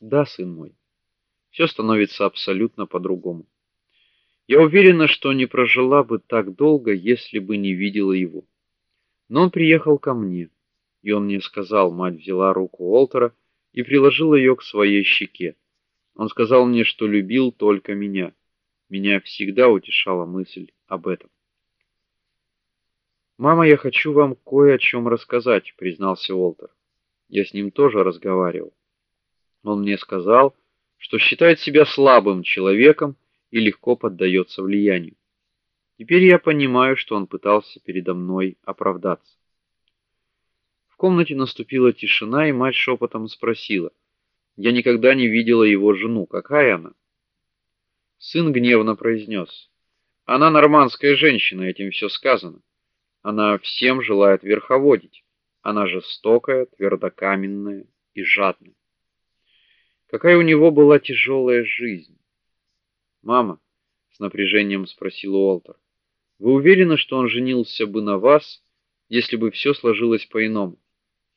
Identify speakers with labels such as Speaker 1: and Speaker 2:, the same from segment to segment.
Speaker 1: Да, сын мой. Все становится абсолютно по-другому. Я уверена, что не прожила бы так долго, если бы не видела его. Но он приехал ко мне, и он мне сказал, мать взяла руку Уолтера и приложила ее к своей щеке. Он сказал мне, что любил только меня. Меня всегда утешала мысль об этом. Мама, я хочу вам кое о чем рассказать, признался Уолтер. Я с ним тоже разговаривал. Он мне сказал, что считает себя слабым человеком и легко поддается влиянию. Теперь я понимаю, что он пытался передо мной оправдаться. В комнате наступила тишина, и мать шепотом спросила: "Я никогда не видела его жену. Какая она?" Сын гневно произнес: "Она нормандская женщина, этим все сказано. Она всем желает верховодить. Она жестокая, твердокаменная и жадная. Какая у него была тяжелая жизнь. Мама, с напряжением спросил Уолтер. Вы уверены, что он женился бы на вас, если бы все сложилось по-иному?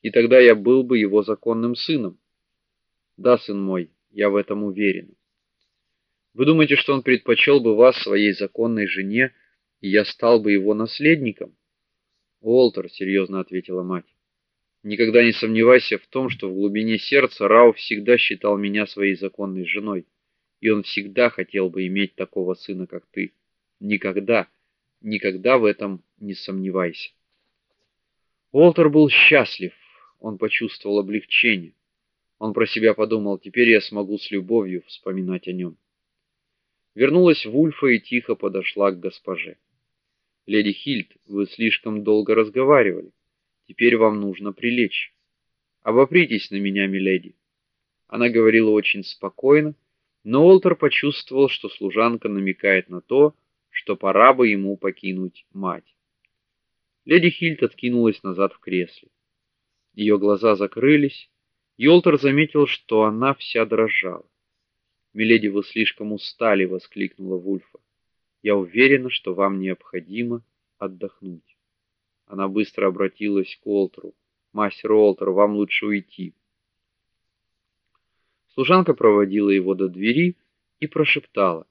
Speaker 1: И тогда я был бы его законным сыном. Да, сын мой, я в этом уверен. Вы думаете, что он предпочел бы вас своей законной жене, и я стал бы его наследником? Уолтер серьезно ответила мать. Никогда не сомневайся в том, что в глубине сердца Рау всегда считал меня своей законной женой, и он всегда хотел бы иметь такого сына, как ты. Никогда, никогда в этом не сомневайся. Уолтер был счастлив. Он почувствовал облегчение. Он про себя подумал: теперь я смогу с любовью вспоминать о нем. Вернулась Вульфа и тихо подошла к госпоже. Леди Хильд, вы слишком долго разговаривали. Теперь вам нужно прилечь. Обопритесь на меня, миледи. Она говорила очень спокойно, но Олтер почувствовал, что служанка намекает на то, что пора бы ему покинуть мать. Леди Хильд откинулась назад в кресле. Ее глаза закрылись, и Олтер заметил, что она вся дрожала. "Миледи, вы слишком устали", воскликнула Вульфа. "Я уверена, что вам необходимо отдохнуть". Она быстро обратилась к Олтеру. "Мастер Олтер, вам лучше уйти". Служанка проводила его до двери и прошептала: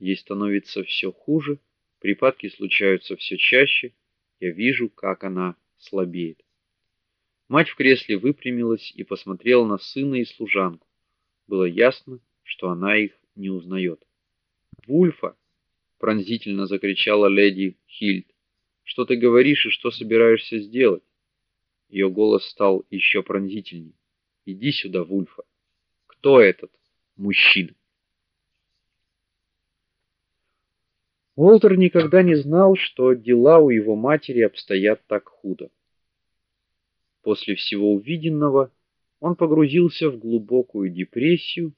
Speaker 1: "Ей становится все хуже, припадки случаются все чаще. Я вижу, как она слабеет". Мать в кресле выпрямилась и посмотрела на сына и служанку. Было ясно, что она их не узнает. "Вульфа!" пронзительно закричала леди Хильд. Что ты говоришь и что собираешься сделать? Ее голос стал еще пронзительнее. Иди сюда, Вульфа. Кто этот мужчина? Уолтер никогда не знал, что дела у его матери обстоят так худо. После всего увиденного он погрузился в глубокую депрессию,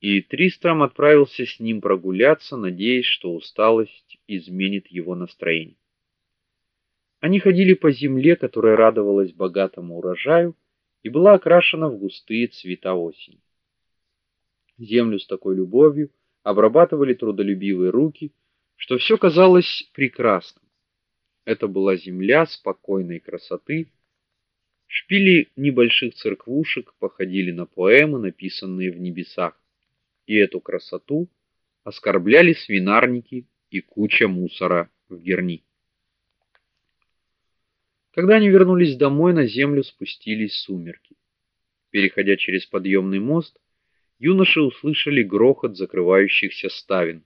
Speaker 1: и Тристрам отправился с ним прогуляться, надеясь, что усталость изменит его настроение. Они ходили по земле, которая радовалась богатому урожаю и была окрашена в густые цвета осени. Землю с такой любовью обрабатывали трудолюбивые руки, что все казалось прекрасным. Это была земля спокойной красоты. Шпили небольших церквушек походили на поэмы, написанные в небесах. И эту красоту оскорбляли свинарники и куча мусора в Герни. Когда они вернулись домой, на землю спустились сумерки. Переходя через подъемный мост, юноши услышали грохот закрывающихся ставен.